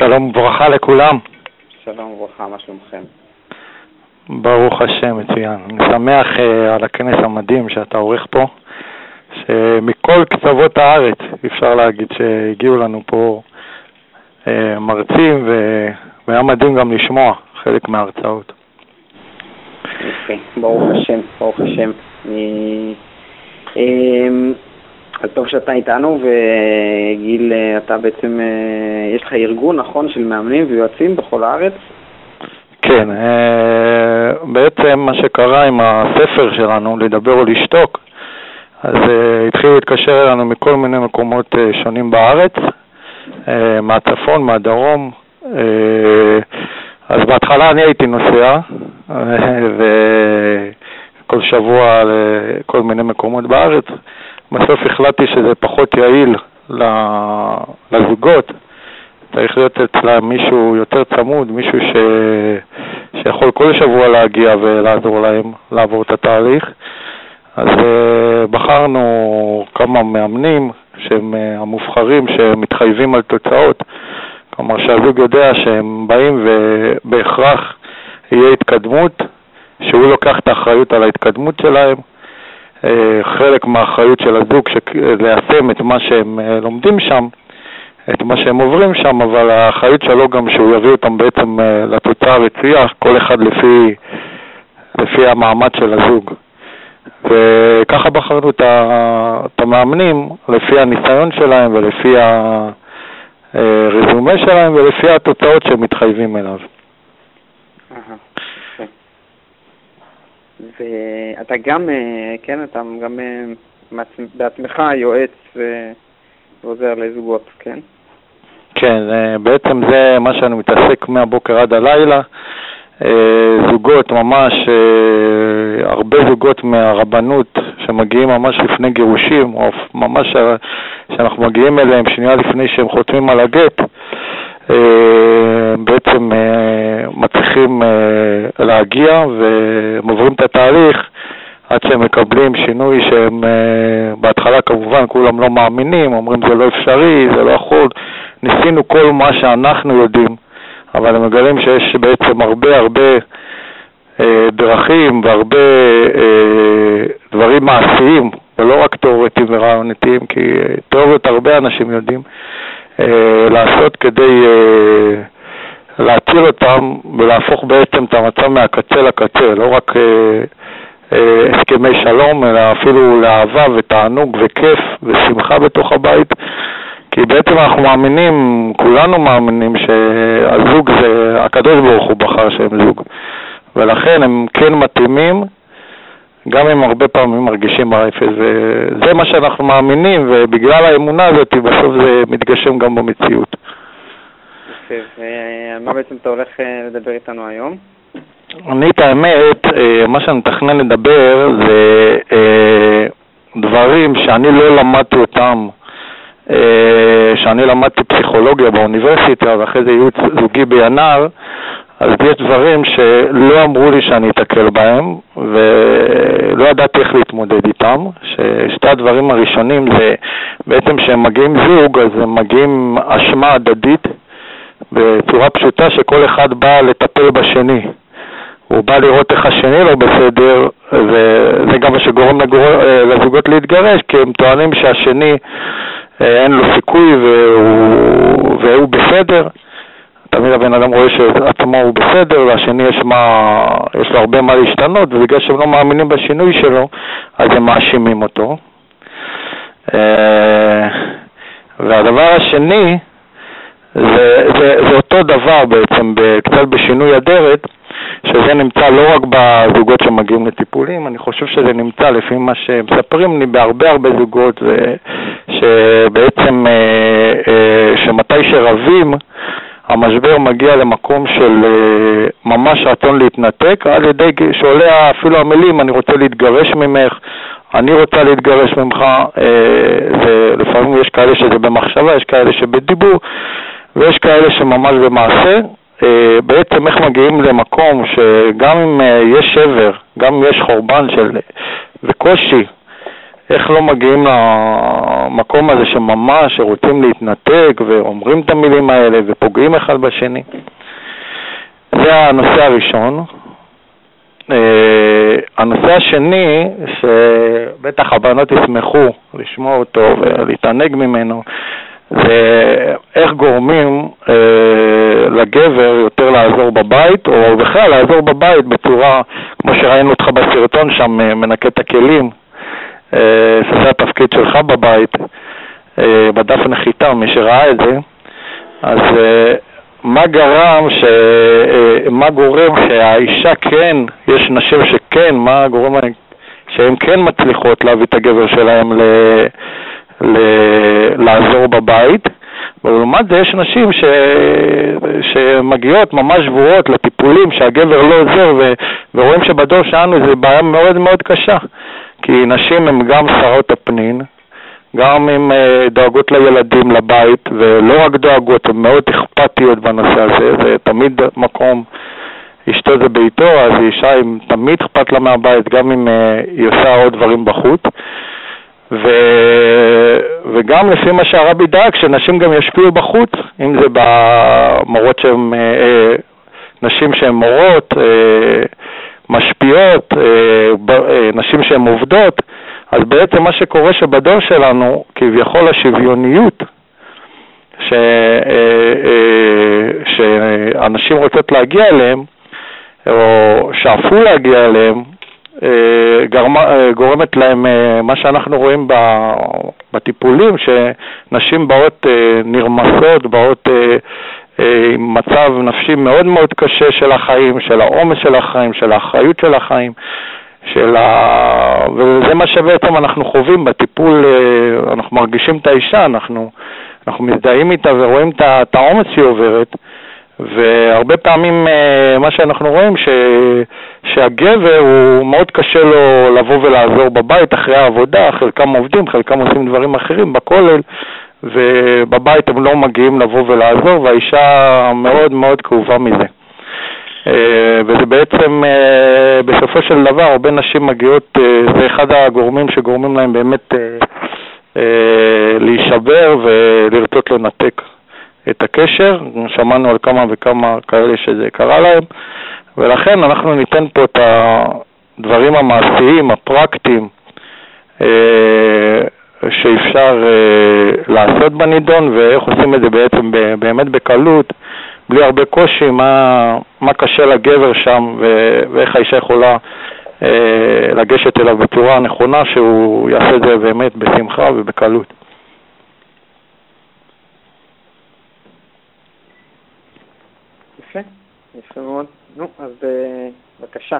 שלום וברכה לכולם. שלום וברכה, מה שלומכם? ברוך השם, מצוין. אני שמח uh, על הכנס המדהים שאתה עורך פה, שמכל קצוות הארץ, אפשר להגיד, שהגיעו לנו פה uh, מרצים, ו... והיה מדהים גם לשמוע חלק מההרצאות. יפה, ברוך השם, ברוך השם. אני... אז טוב שאתה איתנו, וגיל, אתה בעצם, אה, יש לך ארגון, נכון, של מאמנים ויועצים בכל הארץ? כן, אה, בעצם מה שקרה עם הספר שלנו, לדבר או לשתוק, אז אה, התחילו להתקשר אלינו מכל מיני מקומות שונים בארץ, מהצפון, מהדרום, אז בהתחלה אני הייתי נוסע, וכל שבוע לכל מיני מקומות בארץ, בסוף החלטתי שזה פחות יעיל לזוגות, צריך להיות אצלם מישהו יותר צמוד, מישהו ש... שיכול כל שבוע להגיע ולעזור להם לעבור את התהליך. אז uh, בחרנו כמה מאמנים שהם uh, המובחרים, שמתחייבים על תוצאות. כלומר שהזוג יודע שהם באים ובהכרח יהיה התקדמות, שהוא לוקח את האחריות על ההתקדמות שלהם, אה, חלק מהאחריות של הזוג ליישם את מה שהם אה, לומדים שם, את מה שהם עוברים שם, אבל האחריות שלו גם שהוא יביא אותם בעצם אה, לתוצאה הרצויה, כל אחד לפי, לפי המעמד של הזוג. וככה בחרנו את המאמנים, לפי הניסיון שלהם ולפי הרזומה שלהם ולפי התוצאות שהם מתחייבים אליו. ואתה גם, אה, כן, אתה גם אה, בעצמך יועץ ועוזר לזוגות, כן? כן, בעצם זה מה שאני מתעסק מהבוקר עד הלילה. אה, זוגות, ממש הרבה זוגות מהרבנות שמגיעים ממש לפני גירושים, או ממש שאנחנו מגיעים אליהם שנייה לפני שהם חותמים על הגט, אה, בעצם אה, מצליחים אה, להגיע והם עוברים את התהליך עד שהם מקבלים שינוי שהם בהתחלה כמובן כולם לא מאמינים, אומרים זה לא אפשרי, זה לא יכול, ניסינו כל מה שאנחנו יודעים, אבל הם מגלים שיש בעצם הרבה הרבה דרכים והרבה דברים מעשיים ולא רק תיאורטיים ורעיונתיים, כי תיאוריות הרבה אנשים יודעים, אה, לעשות כדי אה, להציל אותם ולהפוך בעצם את המצב מהקצה לקצה, לא רק אה, הסכמי שלום, אלא אפילו לאהבה ותענוג וכיף ושמחה בתוך הבית. כי בעצם אנחנו מאמינים, כולנו מאמינים שהזוג זה, הקדוש ברוך הוא בחר שהם זוג. ולכן הם כן מתאימים גם אם הרבה פעמים מרגישים ברפס, וזה מה שאנחנו מאמינים, ובגלל האמונה הזאת בסוף זה מתגשם גם במציאות. ומה בעצם אתה הולך אה, לדבר איתנו היום? אני, את האמת, אה, מה שאני מתכנן לדבר זה אה, דברים שאני לא למדתי אותם, שאני למדתי פסיכולוגיה באוניברסיטה ואחרי זה ייעוץ זוגי בינר, אז יש דברים שלא אמרו לי שאני אתקל בהם, ולא ידעתי איך להתמודד איתם. ששתי הדברים הראשונים זה בעצם כשהם מגיעים זוג, אז הם מגיעים אשמה הדדית בצורה פשוטה שכל אחד בא לטפל בשני. הוא בא לראות איך השני לא בסדר, וזה גם מה שגורם לגור... לזוגות להתגרש, כי הם טוענים שהשני אה, אין לו סיכוי והוא, והוא בסדר. תמיד הבן אדם רואה שעצמו הוא בסדר, והשני יש, מה, יש לו הרבה מה להשתנות, ובגלל שהם לא מאמינים בשינוי שלו, אז הם מאשימים אותו. אה, והדבר השני, זה, זה, זה אותו דבר בעצם, קצת בשינוי אדרת, שזה נמצא לא רק בזוגות שמגיעים לטיפולים, אני חושב שזה נמצא לפי מה שמספרים לי בהרבה הרבה זוגות, שבעצם, אה, אה, שמתי שרבים, המשבר מגיע למקום של אה, ממש רצון להתנתק, על ידי שעולה אפילו המילים, אני רוצה להתגרש ממך, אני רוצה להתגרש ממך, ולפעמים אה, יש כאלה שזה במחשבה, יש כאלה שבדיבור, ויש כאלה שממש במעשה. אה, בעצם איך מגיעים למקום שגם אם יש שבר, גם אם יש חורבן של, וקושי איך לא מגיעים למקום הזה שממש רוצים להתנתק ואומרים את המילים האלה ופוגעים אחד בשני. זה הנושא הראשון. Uh, הנושא השני, שבטח הבנות ישמחו לשמוע אותו ולהתענג ממנו, זה איך גורמים uh, לגבר יותר לעזור בבית, או בכלל לעזור בבית בצורה, כמו שראינו אותך בסרטון שם, uh, מנקה את הכלים, uh, שזה התפקיד שלך בבית, uh, בדף נחיתה, מי שראה את זה, אז uh, מה גרם, ש... אה, מה גורם שהאישה כן, יש נשים שכן, מה גורם שהן כן מצליחות להביא את הגבר שלהם ל... ל... לעזור בבית, ולעומת זה יש נשים ש... שמגיעות ממש שבועות לטיפולים שהגבר לא עוזר ו... ורואים שבדור שלנו זה בעיה מאוד מאוד קשה, כי נשים הן גם שרות הפנין, גם עם אה, דואגות לילדים, לבית, ולא רק דואגות, הן מאוד אכפתיות בנושא הזה, זה תמיד מקום, אשתו זה ביתו, אז אישה תמיד אכפת לה מהבית, גם אם אה, היא עושה עוד דברים בחוץ. ו... וגם לפי מה שהרבי דאג, שנשים גם ישפיעו בחוץ, אם זה במורות שהן, אה, נשים שהן מורות, משפיעות, נשים שהן עובדות, אז בעצם מה שקורה שבדור שלנו, כביכול השוויוניות, ש, אה, אה, שאנשים רוצות להגיע אליהם, או שאפו להגיע אליהם, אה, גרמה, גורמת להם מה שאנחנו רואים בטיפולים, שנשים באות נרמסות, באות עם מצב נפשי מאוד מאוד קשה של החיים, של העומס של החיים, של האחריות של החיים, של ה... וזה מה שבעצם אנחנו חווים בטיפול, אה, אנחנו מרגישים את האישה, אנחנו, אנחנו מזדהים איתה ורואים את העומס שהיא עוברת, והרבה פעמים אה, מה שאנחנו רואים ש... שהגבר הוא מאוד קשה לו לבוא ולעזור בבית אחרי העבודה, חלקם עובדים, חלקם עושים דברים אחרים בכולל, ובבית הם לא מגיעים לבוא ולעזור, והאישה מאוד מאוד כאובה מזה. אה, וזה בעצם, אה, בסופו של דבר, הרבה נשים מגיעות, זה אחד הגורמים שגורמים להם באמת להישבר ולרצות לנתק את הקשר. שמענו על כמה וכמה כאלה שזה קרה להם, ולכן אנחנו ניתן פה את הדברים המעשיים, הפרקטיים, שאפשר לעשות בנידון, ואיך עושים את זה בעצם באמת בקלות. בלי הרבה קושי, מה, מה קשה לגבר שם ואיך האישה יכולה אה, לגשת אליו בצורה הנכונה, שהוא יעשה את זה באמת בשמחה ובקלות. יפה, מאוד. נו, אז אה, בבקשה.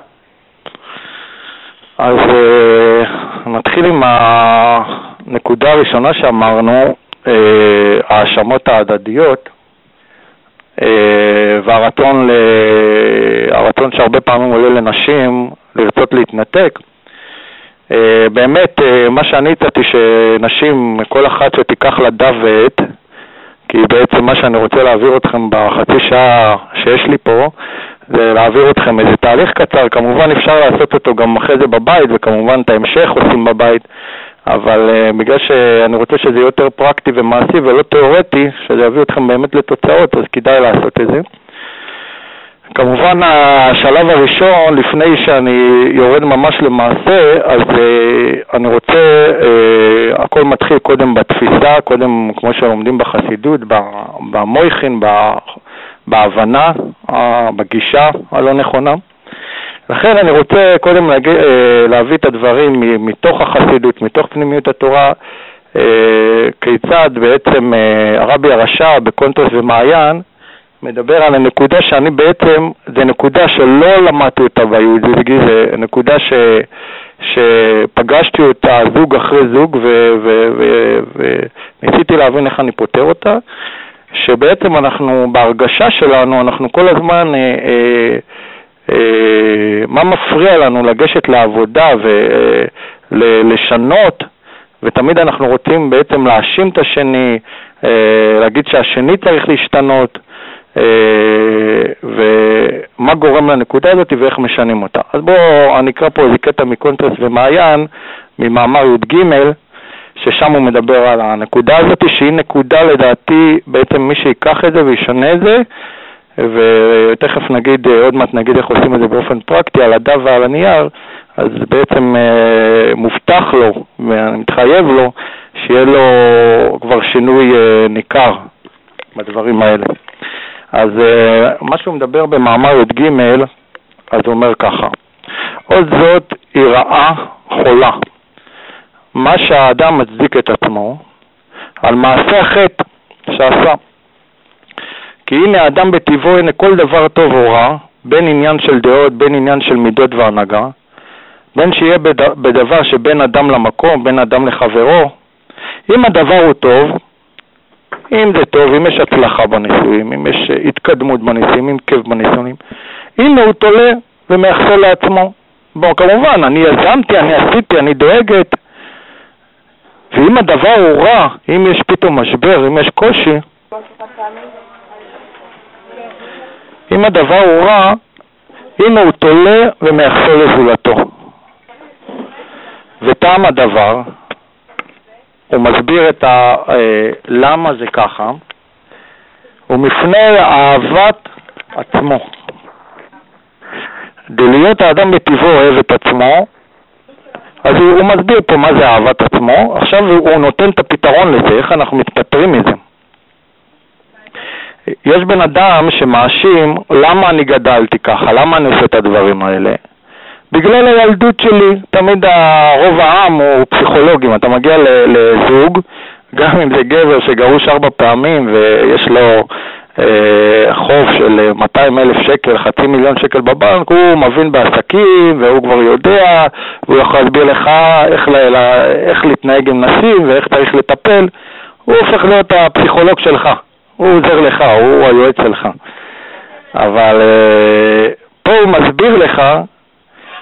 אז אה, נתחיל עם הנקודה הראשונה שאמרנו, אה, ההאשמות ההדדיות. והרצון ל... הרצון שהרבה פעמים עולה לנשים לרצות להתנתק. באמת, מה שאני הצעתי שנשים, כל אחת שתיקח לה ועט, כי בעצם מה שאני רוצה להעביר אתכם בחצי שעה שיש לי פה, זה להעביר אתכם איזה תהליך קצר, כמובן אפשר לעשות אותו גם אחרי זה בבית, וכמובן את ההמשך עושים בבית, אבל uh, בגלל שאני רוצה שזה יהיה יותר פרקטי ומעשי ולא תיאורטי, שזה יביא אתכם באמת לתוצאות, אז כדאי לעשות את זה. כמובן השלב הראשון, לפני שאני יורד ממש למעשה, אז uh, אני רוצה, uh, הכל מתחיל קודם בתפיסה, קודם כמו שלומדים בחסידות, במויכין, בהבנה, בגישה הלא נכונה. לכן אני רוצה קודם להגיד, אה, להביא את הדברים מתוך החסידות, מתוך פנימיות התורה, אה, כיצד בעצם אה, הרבי הרשע בקונטרס ומעיין מדבר על הנקודה שאני בעצם, זה נקודה שלא למדתי אותה ביהודי, זה נקודה ש, שפגשתי אותה זוג אחרי זוג וניסיתי להבין איך אני פותר אותה, שבעצם אנחנו, בהרגשה שלנו, אנחנו כל הזמן אה, אה, אה, מה מפריע לנו לגשת לעבודה ולשנות, ותמיד אנחנו רוצים בעצם להאשים את השני, אה, להגיד שהשני צריך להשתנות, ומה גורם לנקודה הזאת ואיך משנים אותה. אז בואו, אני אקרא פה איזה קטע מקונטרס ומעיין, ממאמר י"ג, ששם הוא מדבר על הנקודה הזאת, שהיא נקודה לדעתי, בעצם מי שיקח את זה וישנה את זה, ותכף נגיד, עוד מעט נגיד איך עושים את זה באופן פרקטי, על הדף ועל הנייר, אז בעצם אה, מובטח לו, מתחייב לו, שיהיה לו כבר שינוי אה, ניכר בדברים האלה. אז אה, מה שהוא מדבר במאמר י"ג, אז הוא אומר ככה: עוד זאת היא רעה חולה, מה שהאדם מצדיק את עצמו על מעשה החטא שעשה. כי הנה האדם בטבעו, הנה כל דבר טוב או רע, בין עניין של דעות, בין עניין של מידות והנהגה, בין שיהיה בדבר שבין אדם למקום, בין אדם לחברו, אם הדבר הוא טוב, אם זה טוב, אם יש הצלחה בנישואים, אם יש התקדמות בנישואים, אם כיף בנישואים, הנה הוא תולה ומייחסה לעצמו. בוא, כמובן, אני יזמתי, אני עשיתי, אני דואגת. ואם הדבר הוא רע, אם יש פתאום משבר, אם יש קושי, אם הדבר הוא רע, הנה הוא תולה ומייחסה לזולתו. וטעם הדבר, הוא מסביר את ה... אה, למה זה ככה, הוא מפני אהבת עצמו. דלהיות האדם בטבעו אוהב את עצמו, אז הוא, הוא מסביר פה מה זה אהבת עצמו, עכשיו הוא, הוא נותן את הפתרון לזה, איך אנחנו מתפטרים מזה. יש בן אדם שמאשים למה אני גדלתי ככה, למה אני עושה את הדברים האלה. בגלל הילדות שלי, תמיד רוב העם הוא פסיכולוגים, אתה מגיע לזוג, גם אם זה גבר שגרוש ארבע פעמים ויש לו אה, חוב של 200 אלף שקל, חצי מיליון שקל בבנק, הוא מבין בעסקים והוא כבר יודע, הוא יכול להסביר לך איך, לה, איך להתנהג עם נשים ואיך צריך לטפל, הוא הופך להיות הפסיכולוג שלך, הוא עוזר לך, הוא היועץ שלך. אבל אה, פה הוא מסביר לך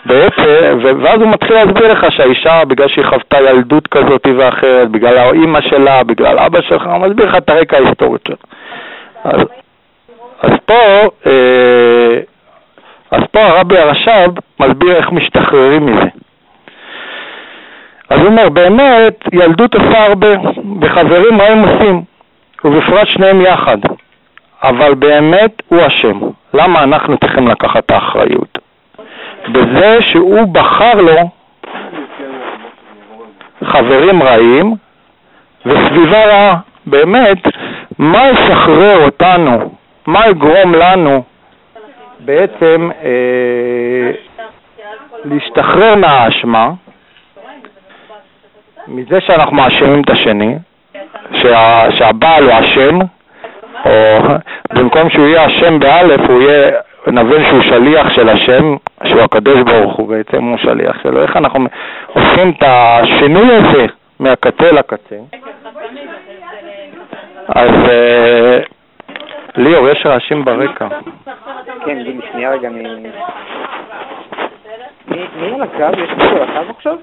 ואז הוא מתחיל להסביר לך שהאישה, בגלל שהיא חוותה ילדות כזאת ואחרת, בגלל האימא שלה, בגלל אבא שלך, הוא מסביר לך את הרקע ההיסטורית שלו. אז, אז פה, אה, אז פה הרבי הרש"ב מסביר איך משתחררים מזה. אז הוא אומר, באמת, ילדות עושה הרבה, וחברים רעים עושים, ובפרט שניהם יחד, אבל באמת הוא אשם. למה אנחנו צריכים לקחת את האחריות? בזה שהוא בחר לו חברים רעים וסביבה רעה. באמת, מה ישחרר אותנו? מה יגרום לנו בעצם אה, להשתחרר מהאשמה, מזה שאנחנו מאשימים את השני, שה, שהבעל הוא אשם, או במקום שהוא יהיה אשם באלף, הוא יהיה נבין שהוא שליח של השם, שהוא הקדוש ברוך הוא בעצם, הוא שליח שלו. איך אנחנו עושים את השינוי הזה מהקצה לקצה? אז אה, ליאור, יש רעשים ברקע. כן, שנייה רגע, אני... מי על הקו? יש מישהו על הקו עכשיו?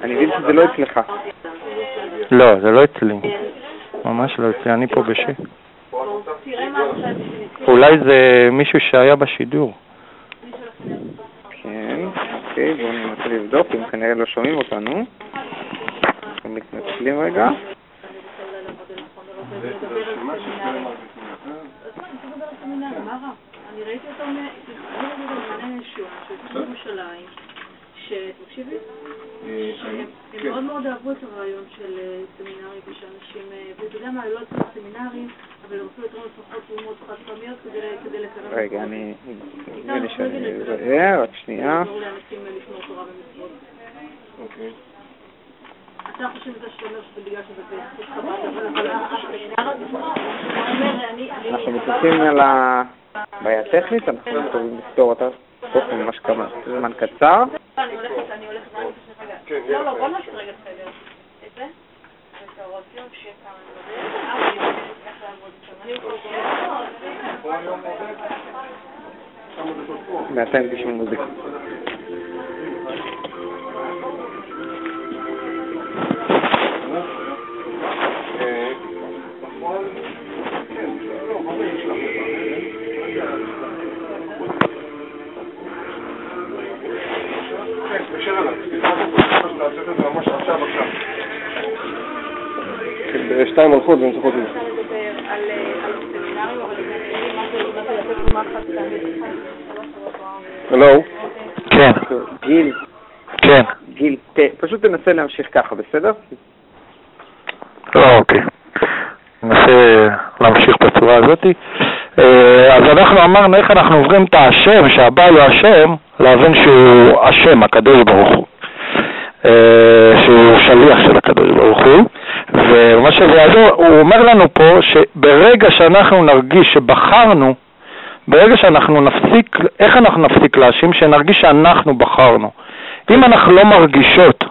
אני מבין שזה לא אצלך. לא, זה לא אצלי. ממש לא אצלי, אני פה בשקט. אולי זה מישהו שהיה בשידור. כן, אוקיי, בואו ננסה לבדוק, אם כנראה לא שומעים אותנו. אנחנו מתנצלים רגע. אני ראיתי אותו מעניין ישוע, של ירושלים, שתקשיבי, מאוד מאוד אהבו את הרעיון של סמינרים ושאנשים, ואתה יודע מה, לא אצל סמינרים, אבל הם רצו לתרום לפחות תרומות חד פעמיות כדי לקרב... רגע, אני... נדמה לי שאני רק שנייה. אוקיי. אתה חושב שזה שאומר שזה בגלל שזה בזכות חב"ד, אבל אנחנו מתייחסים על הבעיה הטכנית, אנחנו יכולים לפתור אותה אוקיי, באופן ממש כמה, זמן קצר. אני הולכת, אני הולכת, אוקיי, לא, לא, בוא נעשה רגע סדר. את זה? בינתיים תשמעו מוזיקה. Thank you. לעשות את זה ממש עכשיו עכשיו. בשתיים הולכות ומשחקות את זה. הלו? כן, גיל, כן. גיל, פשוט תנסה להמשיך ככה, בסדר? לא, אוקיי. ננסה להמשיך בצורה הזאת. אה, אז אנחנו אמרנו איך אנחנו עוברים את השם, שהבעל הוא השם, להבין שהוא השם, הקדוש ברוך הוא. אה, שהוא שליח של הקדוש ברוך הוא. ומה שזה יעזור, הוא אומר לנו פה שברגע שאנחנו נרגיש שבחרנו, ברגע שאנחנו נפסיק, איך אנחנו נפסיק להאשים? שנרגיש שאנחנו בחרנו. אם אנחנו לא מרגישות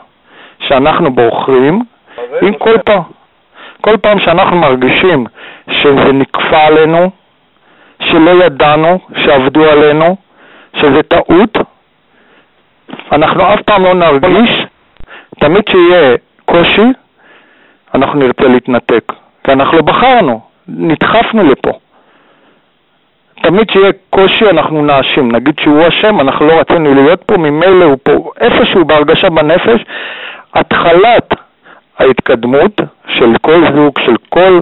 שאנחנו בוחרים, אם כל פעם, כל פעם שאנחנו מרגישים שזה נקפא עלינו, שלא ידענו, שעבדו עלינו, שזה טעות, אנחנו אף פעם לא נרגיש, תמיד שיהיה קושי, אנחנו נרצה להתנתק, כי אנחנו לא בחרנו, נדחפנו לפה. תמיד שיהיה קושי אנחנו נאשים, נגיד שהוא אשם, אנחנו לא רצינו להיות פה, ממילא הוא פה. איפשהו בהרגשה בנפש, התחלת ההתקדמות של כל זוג, של כל,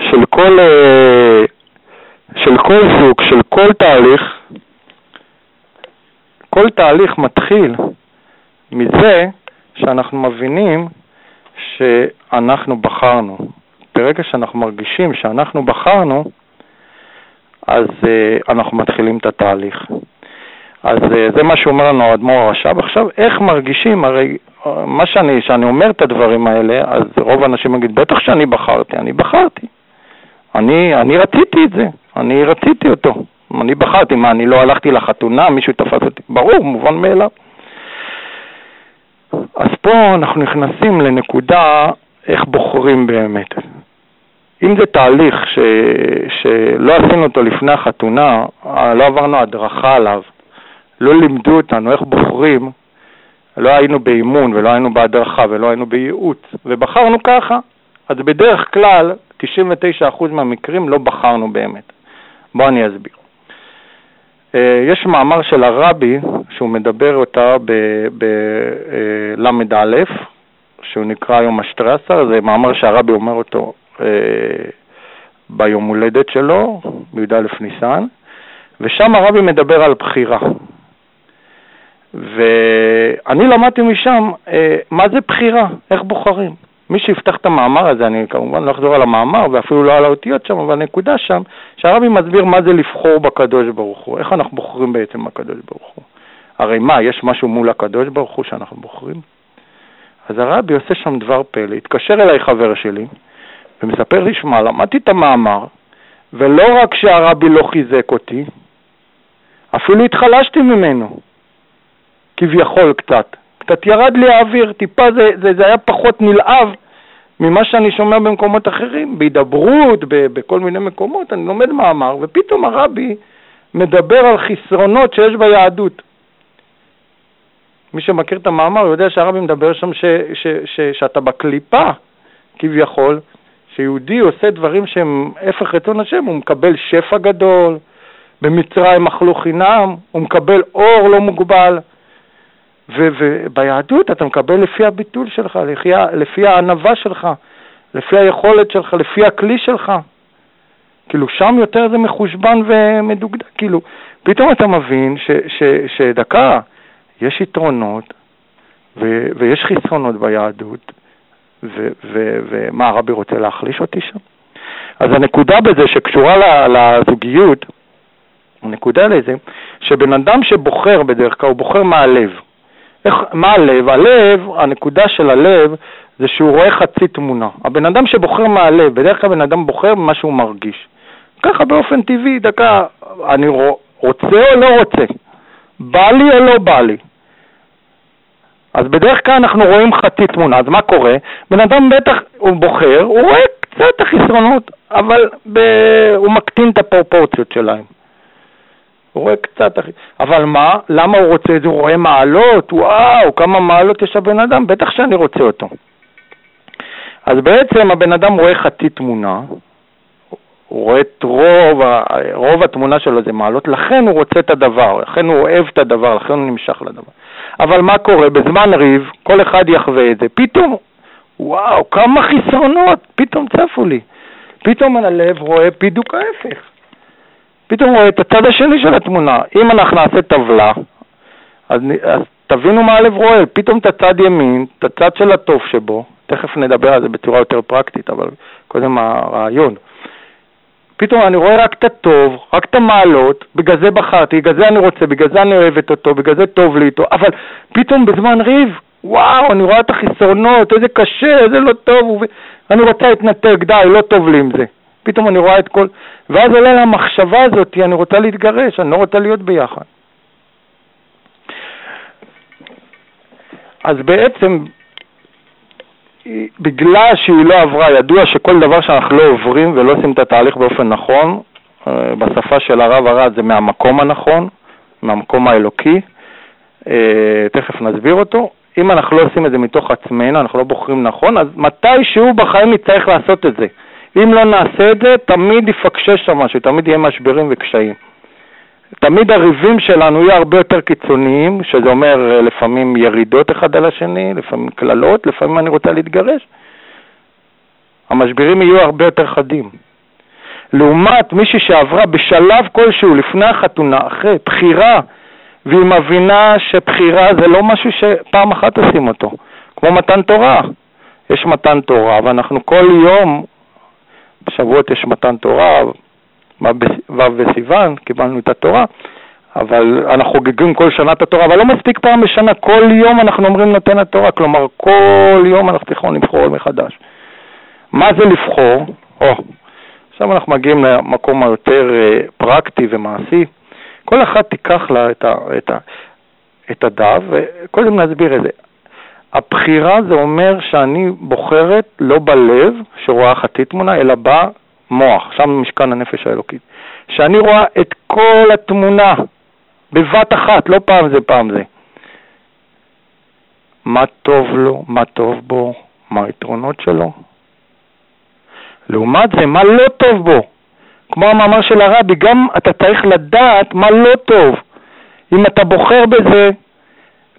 של כל, אה, של כל זוג, של כל תהליך, כל תהליך מתחיל מזה שאנחנו מבינים שאנחנו בחרנו. ברגע שאנחנו מרגישים שאנחנו בחרנו, אז uh, אנחנו מתחילים את התהליך. אז uh, זה מה שאומר לנו האדמו"ר הרש"ב. עכשיו, איך מרגישים? הרי uh, מה שאני, שאני אומר את הדברים האלה, אז רוב האנשים יגיד, בטח שאני בחרתי, אני בחרתי. אני, אני רציתי את זה, אני רציתי אותו. אני בחרתי, מה, אני לא הלכתי לחתונה, מישהו תפס אותי? ברור, מובן מאליו. אז פה אנחנו נכנסים לנקודה איך בוחרים באמת. אם זה תהליך ש, שלא עשינו אותו לפני החתונה, לא עברנו הדרכה עליו, לא לימדו אותנו איך בוחרים, לא היינו באימון ולא היינו בהדרכה ולא היינו בייעוץ, ובחרנו ככה, אז בדרך כלל 99% מהמקרים לא בחרנו באמת. בואו אני אסביר. אה, יש מאמר של הרבי שהוא מדבר אותה בל"א, שהוא נקרא היום השטרסר, זה מאמר שהרבי אומר אותו אה, ביום הולדת שלו, בי"א ניסן, ושם הרבי מדבר על בחירה. ואני למדתי משם אה, מה זה בחירה, איך בוחרים. מי שיפתח את המאמר הזה, אני כמובן לא אחזור על המאמר ואפילו לא על האותיות שם, אבל הנקודה שם, שהרבי מסביר מה זה לבחור בקדוש ברוך הוא, איך אנחנו בוחרים בעצם בקדוש ברוך הוא. הרי מה, יש משהו מול הקדוש ברוך הוא שאנחנו בוחרים? אז הרבי עושה שם דבר פלא, התקשר אליי חבר שלי ומספר לי, שמע, למדתי את המאמר, ולא רק שהרבי לא חיזק אותי, אפילו התחלשתי ממנו, כביכול קצת. קצת ירד לי האוויר, טיפה זה, זה, זה היה פחות נלהב ממה שאני שומע במקומות אחרים, בהידברות, בכל מיני מקומות, אני לומד מאמר, ופתאום הרבי מדבר על חסרונות שיש ביהדות. מי שמכיר את המאמר יודע שהרבי מדבר שם ש, ש, ש, שאתה בקליפה, כביכול, שיהודי עושה דברים שהם הפך רצון השם, הוא מקבל שפע גדול, במצרים אכלו חינם, הוא מקבל אור לא מוגבל, וביהדות אתה מקבל לפי הביטול שלך, לפי, לפי הענווה שלך, לפי היכולת שלך, לפי הכלי שלך. כאילו שם יותר זה מחושבן ומדוגדג, כאילו פתאום אתה מבין ש, ש, שדקה, יש יתרונות ו, ויש חסרונות ביהדות, ו, ו, ומה הרבי רוצה להחליש אותי שם? אז הנקודה בזה שקשורה לזוגיות, הנקודה לזה, שבן אדם שבוחר בדרך כלל, הוא בוחר מהלב. איך, מה הלב? הלב, הנקודה של הלב זה שהוא רואה חצי תמונה. הבן אדם שבוחר מהלב, בדרך כלל בן אדם בוחר ממה שהוא מרגיש. ככה באופן טבעי, דקה, אני רוצה או לא רוצה? בא לי או לא בא לי? אז בדרך כלל אנחנו רואים חצי תמונה, אז מה קורה? בן אדם בטח, הוא בוחר, הוא רואה קצת החסרונות, אבל ב... הוא מקטין את הפרופורציות שלהם. הוא רואה קצת, אבל מה? למה הוא רוצה את זה? הוא רואה מעלות? וואו, כמה מעלות יש לבן אדם? בטח שאני רוצה אותו. אז בעצם הבן אדם רואה חצי תמונה, הוא רואה את רוב, רוב התמונה שלו זה מעלות, לכן הוא רוצה את הדבר, לכן הוא אוהב את הדבר, לכן הוא נמשך לדבר. אבל מה קורה? בזמן ריב, כל אחד יחווה את זה. פתאום, וואו, כמה חסרונות פתאום צפו לי. פתאום הלב רואה בדיוק ההפך. פתאום רואה את הצד השני של התמונה. אם אנחנו נעשה טבלה, אז, אז תבינו מה הלב רואה, פתאום את הצד ימין, את הצד של הטוב שבו, תכף נדבר על זה בצורה יותר פרקטית, אבל קודם הרעיון. פתאום אני רואה רק את הטוב, רק את המעלות, בגלל זה בחרתי, בגלל זה אני רוצה, בגלל זה אני אוהבת אותו, בגלל זה טוב לי איתו, אבל פתאום בזמן ריב, וואו, אני רואה את החסרונות, איזה קשה, איזה לא טוב, אני רוצה להתנתק, די, לא טוב לי עם זה. פתאום אני רואה את כל... ואז עולה לה המחשבה הזאת, אני רוצה להתגרש, אני לא רוצה להיות ביחד. אז בעצם, בגלל שהיא לא עברה, ידוע שכל דבר שאנחנו לא עוברים ולא עושים את התהליך באופן נכון, אה, בשפה של הרב ארד זה מהמקום הנכון, מהמקום האלוקי, אה, תכף נסביר אותו. אם אנחנו לא עושים את זה מתוך עצמנו, אנחנו לא בוחרים נכון, אז מתישהו בחיים נצטרך לעשות את זה. אם לא נעשה את זה, תמיד יפקשש שם משהו, תמיד יהיה משברים וקשיים. תמיד הריבים שלנו יהיו הרבה יותר קיצוניים, שזה אומר אה, לפעמים ירידות אחד על השני, לפעמים קללות, לפעמים אני רוצה להתגרש. המשברים יהיו הרבה יותר חדים. לעומת מישהי שעברה בשלב כלשהו לפני החתונה, אחרי בחירה, והיא מבינה שבחירה זה לא משהו שפעם אחת עושים אותו, כמו מתן תורה. יש מתן תורה, ואנחנו כל יום, בשבועות יש מתן תורה, ו' בסיוון, קיבלנו את התורה, אבל אנחנו חוגגים כל שנה את התורה, אבל לא מספיק פעם בשנה, כל יום אנחנו אומרים נותן התורה, כלומר כל יום אנחנו צריכים לבחור מחדש. מה זה לבחור? או, עכשיו אנחנו מגיעים למקום היותר אה, פרקטי ומעשי. כל אחד תיקח לה את, ה, את, ה, את הדף, וקודם נסביר את זה. הבחירה זה אומר שאני בוחרת לא בלב, שרואה חצי תמונה, אלא במוח, שם משכן הנפש האלוקית. שאני רואה את כל התמונה בבת אחת, לא פעם זה פעם זה. מה טוב לו, מה טוב בו, מה היתרונות שלו. לעומת זה, מה לא טוב בו. כמו המאמר של הרבי, גם אתה צריך לדעת מה לא טוב. אם אתה בוחר בזה,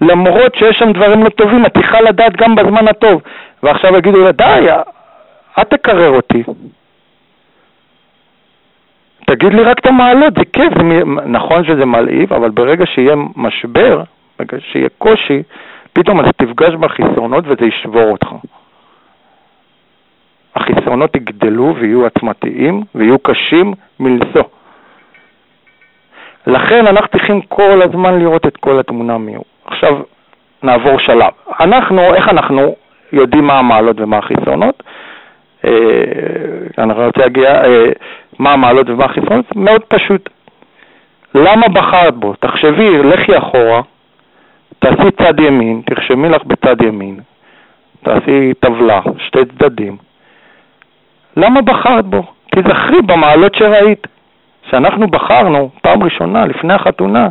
למרות שיש שם דברים לא טובים, את צריכה לדעת גם בזמן הטוב. ועכשיו יגידו לה, די, אל תקרר אותי. תגיד לי רק את המעלות, זה כיף, זה נכון שזה מלהיב, אבל ברגע שיהיה משבר, ברגע שיהיה קושי, פתאום אתה תפגש בחסרונות וזה ישבור אותך. החסרונות יגדלו ויהיו עצמתיים ויהיו קשים מלשוא. לכן אנחנו צריכים כל הזמן לראות את כל התמונה מיהו. עכשיו נעבור שלב. אנחנו, איך אנחנו יודעים מה המעלות ומה החסרונות? אה, אני רוצה להגיע, אה, מה המעלות ומה החסרונות? מאוד פשוט. למה בחרת בו? תחשבי, לכי אחורה, תעשי צד ימין, תרשמי לך בצד ימין, תעשי טבלה, שתי צדדים. למה בחרת בו? תזכרי במעלות שראית, שאנחנו בחרנו פעם ראשונה, לפני החתונה.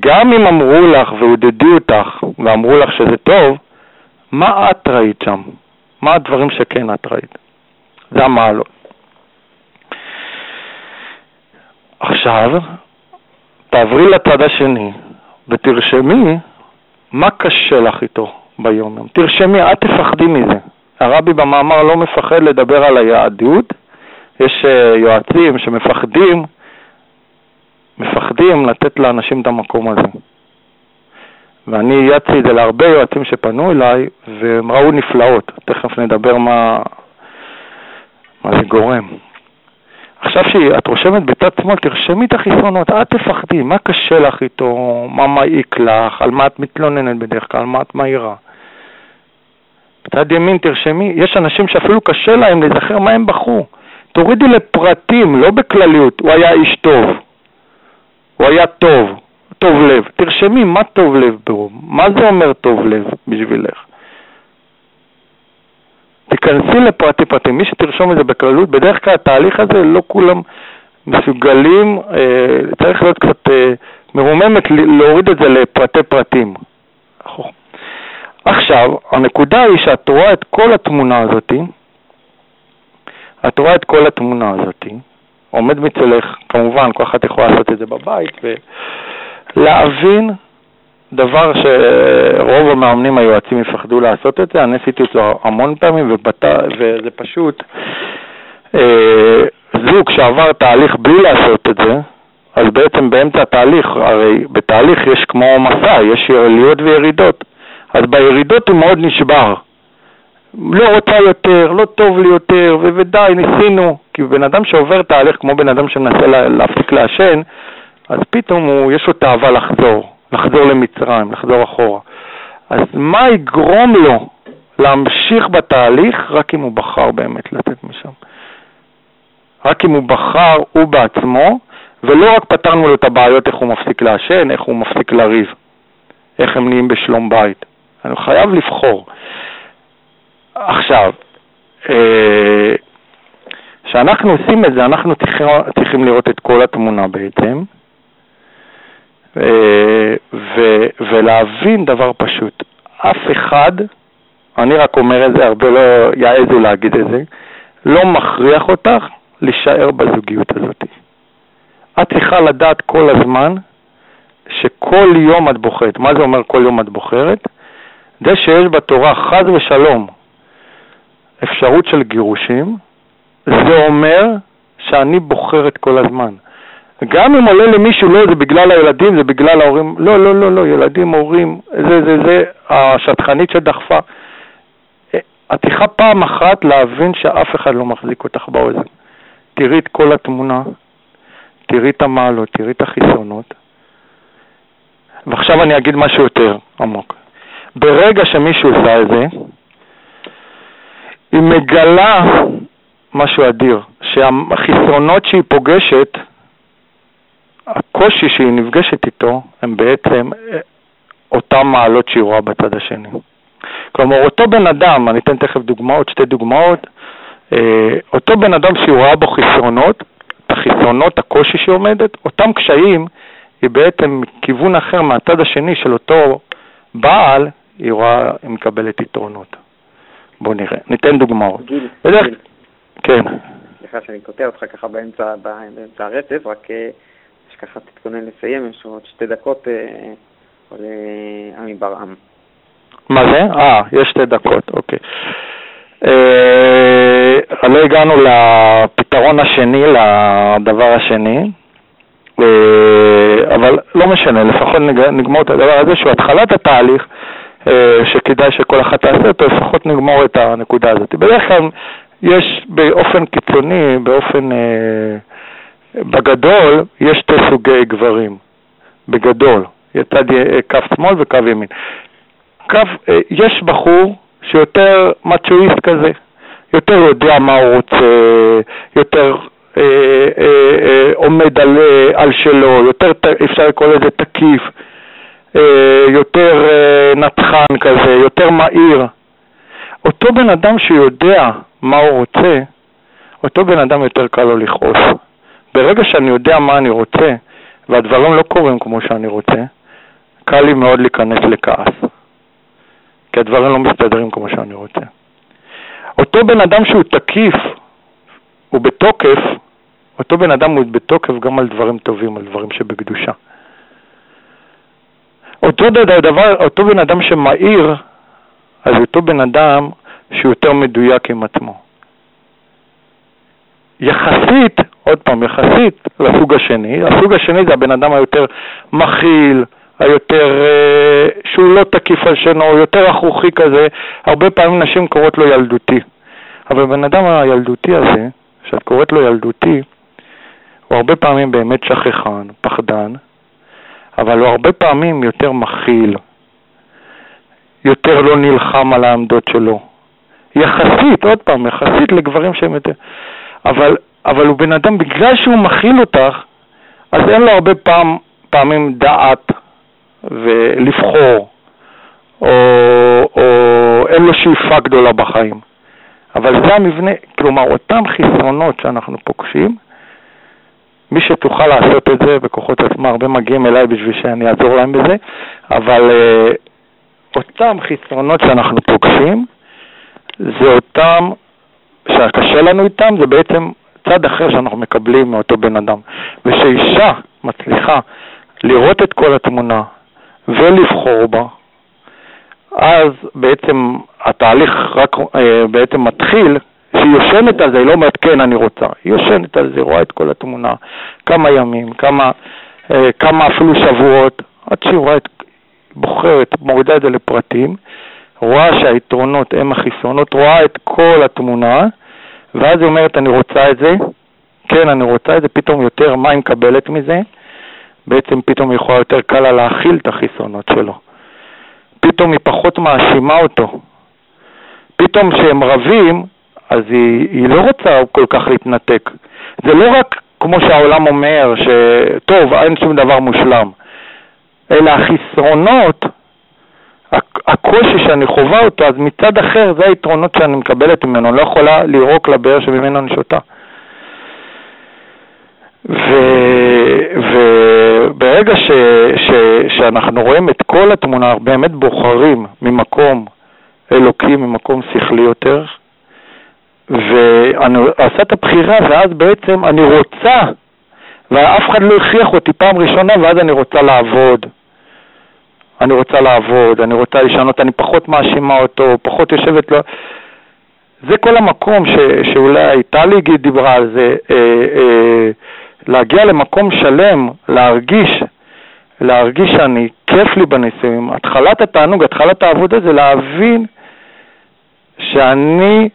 גם אם אמרו לך ועודדו אותך ואמרו לך שזה טוב, מה את ראית שם? מה הדברים שכן את ראית? זה המעלות. עכשיו, תעברי לצד השני ותרשמי מה קשה לך איתו ביום-יום. תרשמי, אל תפחדי מזה. הרבי במאמר לא מפחד לדבר על היהדות. יש אה, יועצים שמפחדים, מפחדים לתת לאנשים את המקום הזה. ואני אייצתי את זה להרבה יועצים שפנו אליי, והם ראו נפלאות. תכף נדבר מה, מה זה גורם. עכשיו שאת רושמת בצד שמאל, תרשמי את החסרונות, אל תפחדי, מה קשה לך איתו, מה מעיק לך, על מה את מתלוננת בדרך כלל, על מה את מעירה. בצד ימין תרשמי, יש אנשים שאפילו קשה להם להיזכר מה הם בחרו. תורידי לפרטים, לא בכלליות, הוא היה איש טוב, הוא היה טוב, טוב לב. תרשמי מה טוב לב בו, מה זה אומר טוב לב בשבילך. תיכנסי לפרטי פרטים. מי שתרשום את זה בכללות, בדרך כלל התהליך הזה לא כולם מסוגלים, אה, צריך להיות קצת אה, מרוממת להוריד את זה לפרטי פרטים. עכשיו, הנקודה היא שאת רואה את כל התמונה הזאת, את רואה את כל התמונה הזאת, עומד מצלך, כמובן, כל אחת יכולה לעשות את זה בבית, ולהבין דבר שרוב המאמנים היועצים יפחדו לעשות את זה, אני עשיתי זה המון פעמים, ובת... וזה פשוט, אה, זוג שעבר תהליך בלי לעשות את זה, אז בעצם באמצע התהליך, הרי בתהליך יש כמו מסע, יש עליות וירידות, אז בירידות הוא מאוד נשבר. לא רוצה יותר, לא טוב לי יותר, ודי, ניסינו. כי בן אדם שעובר תהליך כמו בן אדם שמנסה להפסיק לעשן, אז פתאום הוא, יש לו תאווה לחזור, לחזור למצרים, לחזור אחורה. אז מה יגרום לו להמשיך בתהליך רק אם הוא בחר באמת לצאת משם? רק אם הוא בחר הוא בעצמו, ולא רק פתרנו לו את הבעיות איך הוא מפסיק לעשן, איך הוא מפסיק לריב, איך הם נהיים בשלום בית. אני חייב לבחור. עכשיו, אה, כשאנחנו עושים את זה, אנחנו צריכים, לראות את כל התמונה בעצם, ו, ולהבין דבר פשוט. אף אחד, אני רק אומר את זה, הרבה לא יעזו להגיד את זה, לא מכריח אותך להישאר בזוגיות הזאת. את צריכה לדעת כל הזמן שכל יום את בוחרת. מה זה אומר כל יום את בוחרת? זה שיש בתורה חז ושלום אפשרות של גירושים, זה אומר שאני בוחרת כל הזמן. גם אם עולה למישהו, לא, זה בגלל הילדים, זה בגלל ההורים, לא, לא, לא, לא, ילדים, הורים, זה, זה, זה, השטחנית שדחפה. את צריכה פעם אחת להבין שאף אחד לא מחזיק אותך באוזן. תראי את כל התמונה, תראי את המעלות, תראי את החיסונות. ועכשיו אני אגיד משהו יותר עמוק. ברגע שמישהו עושה את זה, היא מגלה משהו אדיר, שהחסרונות שהיא פוגשת, הקושי שהיא נפגשת איתו, הם בעצם אה, אותן מעלות שהיא רואה בצד השני. כלומר, אותו בן אדם, אני אתן תכף דוגמאות, שתי דוגמאות, אה, אותו בן אדם שהיא רואה בו חסרונות, את החסרונות, הקושי שעומדת, אותם קשיים, היא בעצם מכיוון אחר, מהצד השני של אותו בעל, היא רואה, היא מקבלת יתרונות. בואו נראה, ניתן דוגמאות. גיל, בדרך... גיל. כן. סליחה שאני קוטע אותך ככה באמצע, באמצע הרצף, רק אה, שככה תתכונן לסיים, יש עוד שתי דקות אה, לעמי ברעם. מה זה? אה, יש שתי דקות, אוקיי. אה, לא הגענו לפתרון השני, לדבר השני, אה, אבל לא משנה, לפחות נגמור את הדבר הזה שהוא התחלת התהליך, אה, שכדאי שכל אחת תעשה אותו, לפחות נגמור את הנקודה הזאת. בדרך כלל יש באופן קיצוני, באופן, בגדול, יש שתי סוגי גברים, בגדול, יצד כף שמאל וכף ימין. כף, יש בחור שיותר מצ'ואיסט כזה, יותר יודע מה הוא רוצה, יותר אה, אה, אה, עומד על, אה, על שלו, יותר אפשר לקרוא לזה תקיף, אה, יותר אה, נתחן כזה, יותר מהיר. אותו בן אדם שיודע מה הוא רוצה, אותו בן אדם יותר קל לו לכעוס. ברגע שאני יודע מה אני רוצה, והדברים לא קורים כמו שאני רוצה, קל לי מאוד להיכנס לכעס. כי הדברים לא מסתדרים כמו שאני רוצה. אותו בן אדם שהוא תקיף, הוא בתוקף, אותו בן אדם הוא בתוקף גם על דברים טובים, על דברים שבקדושה. אותו, דבר, אותו בן אדם שמאיר, אז אותו בן אדם שהוא יותר מדויק עם עצמו. יחסית, עוד פעם, יחסית לסוג השני, הסוג השני זה הבן אדם היותר מכיל, היותר, אה, שהוא לא תקיף על שנו, יותר אחוכי כזה, הרבה פעמים נשים קוראות לו ילדותי. אבל בן אדם הילדותי הזה, שאת קוראת לו ילדותי, הוא הרבה פעמים באמת שכחן, פחדן, אבל הוא הרבה פעמים יותר מכיל, יותר לא נלחם על העמדות שלו. יחסית, עוד פעם, יחסית לגברים שהם יותר... אבל, אבל הוא בן אדם, בגלל שהוא מכיל אותך, אז אין לו הרבה פעם, פעמים דעת ולבחור, או, או אין לו שאיפה גדולה בחיים. אבל זה המבנה, כלומר, אותם חסרונות שאנחנו פוגשים, מי שתוכל לעשות את זה, בכוחות עצמה, הרבה מגיעים אליי בשביל שאני אעזור להם בזה, אבל uh, אותם חסרונות שאנחנו פוגשים, זה אותם, שקשה לנו איתם, זה בעצם צד אחר שאנחנו מקבלים מאותו בן אדם. ושאישה מצליחה לראות את כל התמונה ולבחור בה, אז בעצם התהליך רק אה, בעצם מתחיל, שהיא יושנת על זה, היא לא אומרת כן אני רוצה, היא יושנת על זה, רואה את כל התמונה, כמה ימים, כמה, אה, כמה אפילו שבועות, עד שהיא רואה את, בוחרת, מורידה את זה לפרטים, רואה שהיתרונות הם החסרונות, רואה את כל התמונה, ואז היא אומרת אני רוצה את זה, כן אני רוצה את זה, פתאום יותר מה היא מקבלת מזה? בעצם פתאום יכולה יותר קל לה להכיל את החסרונות שלו. פתאום היא פחות מאשימה אותו. פתאום כשהם רבים, אז היא, היא לא רוצה כל כך להתנתק. זה לא רק כמו שהעולם אומר, שטוב, אין שום דבר מושלם, אלא החסרונות, הקושי שאני חווה אותו, אז מצד אחר זה היתרונות שאני מקבלת ממנו, אני לא יכולה לירוק לבאר שממנו אני שותה. וברגע ש, שאנחנו רואים את כל התמונה, באמת בוחרים ממקום אלוקי, ממקום שכלי יותר, ואני עושה את הבחירה, ואז בעצם אני רוצה, ואף אחד לא הכריח אותי פעם ראשונה, ואז אני רוצה לעבוד. אני רוצה לעבוד, אני רוצה לשנות, אני פחות מאשימה אותו, פחות יושבת לו. זה כל המקום ש, שאולי טלי דיברה על זה, אה, אה, להגיע למקום שלם, להרגיש, להרגיש שאני, כיף לי בנישואים. התחלת התענוג, התחלת העבודה זה להבין שאני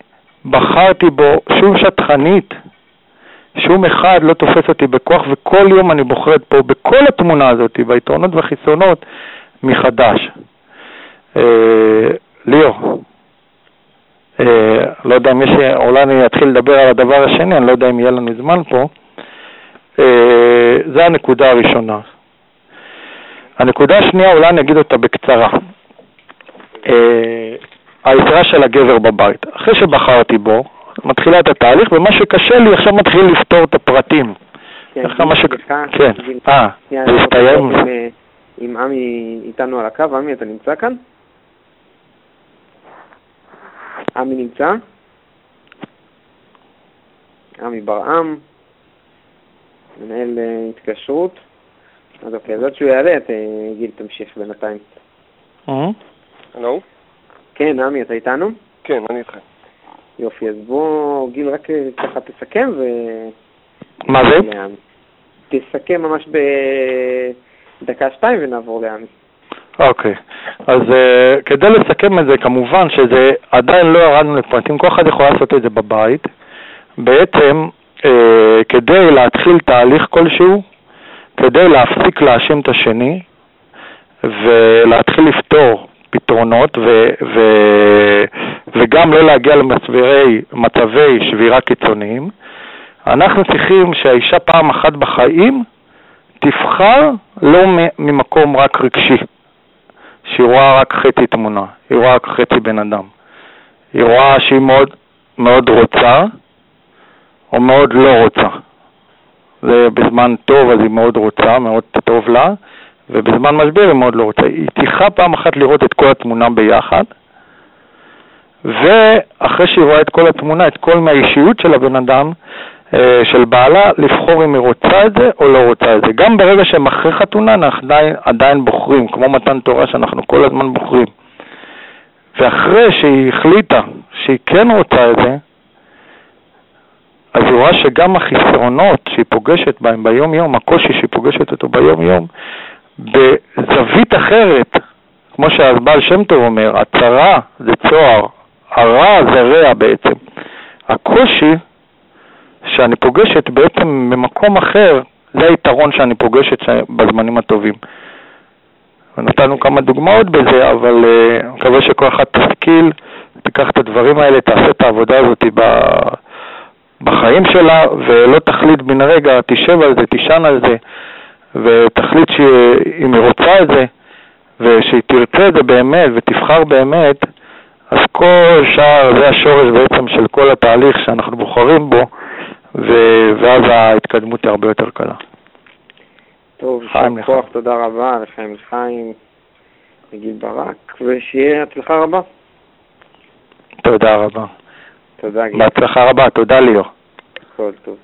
בחרתי בו שום שטחנית, שום אחד לא תופס אותי בכוח, וכל יום אני בוחרת פה, בכל התמונה הזאת, ביתרונות והחיסונות, מחדש. אה, ליאור, אה, לא יודע יש, אולי אני אתחיל לדבר על הדבר השני, אני לא יודע אם יהיה לנו זמן פה. אה, זה הנקודה הראשונה. הנקודה השנייה, אולי אני אגיד אותה בקצרה. העזרה של הגבר בבית. אחרי שבחרתי בו, מתחילה את התהליך, ומה שקשה לי, עכשיו מתחיל לפתור את הפרטים. כן. כן, אה, זה הסתיים? אם עמי איתנו על הקו, עמי, אתה נמצא כאן? עמי נמצא? עמי ברעם, מנהל אה, התקשרות. אז אוקיי, אז עד שהוא יעלה, את אה, גיל תמשיך בינתיים. הלו? כן, עמי, אתה איתנו? כן, אני איתכם. יופי, אז בוא, גיל, רק אה, ככה תסכם ו... מה זה? תסכם ממש בדקה-שתיים ונעבור לעמי. אוקיי, אז uh, כדי לסכם את זה, כמובן שזה עדיין לא ירדנו לפרטים, כל אחד יכול לעשות את זה בבית. בעצם, uh, כדי להתחיל תהליך כלשהו, כדי להפסיק להאשים את השני ולהתחיל לפתור פתרונות ו, ו, וגם לא להגיע למצבי שבירה קיצוניים, אנחנו צריכים שהאישה פעם אחת בחיים תבחר לא ממקום רק רגשי, שהיא רואה רק חצי תמונה, היא רואה רק חצי בן אדם. היא רואה שהיא מאוד, מאוד רוצה או מאוד לא רוצה. זה בזמן טוב אז היא מאוד רוצה, מאוד טוב לה, ובזמן משבר היא מאוד לא רוצה. היא צריכה פעם אחת לראות את כל התמונה ביחד, ואחרי שהיא רואה את כל התמונה, את כל מהאישיות של הבן אדם, של בעלה, לבחור אם היא רוצה את זה או לא רוצה את זה. גם ברגע שהם אחרי חתונה, אנחנו עדיין, עדיין בוחרים, כמו מתן תורה שאנחנו כל הזמן בוחרים. ואחרי שהיא החליטה שהיא כן רוצה את זה, אז היא רואה שגם החסרונות שהיא פוגשת בהם ביום-יום, הקושי שהיא פוגשת אותו ביום-יום, בזווית אחרת, כמו שהבעל שם טוב אומר, הצרה זה צוהר, הרע זה רע בעצם. הקושי שאני פוגשת בעצם במקום אחר, זה היתרון שאני פוגשת בזמנים הטובים. נתנו כמה דוגמאות בזה, אבל uh, אני מקווה שכל אחד תשכיל, תיקח את הדברים האלה, תעשה את העבודה הזאת בחיים שלה, ולא תחליט בן רגע, תשב על זה, תישן על זה, ותחליט שאם היא רוצה את זה, ושהיא תרצה את זה באמת ותבחר באמת, אז כל שאר, זה השורש בעצם של כל התהליך שאנחנו בוחרים בו, ואז ההתקדמות היא הרבה יותר קלה. טוב, חיים כוח, תודה רבה לחיים לחיים, לגיל ברק, ושיהיה הצלחה רבה. תודה רבה. תודה, גיל. בהצלחה רבה, תודה ליאור. כל טוב.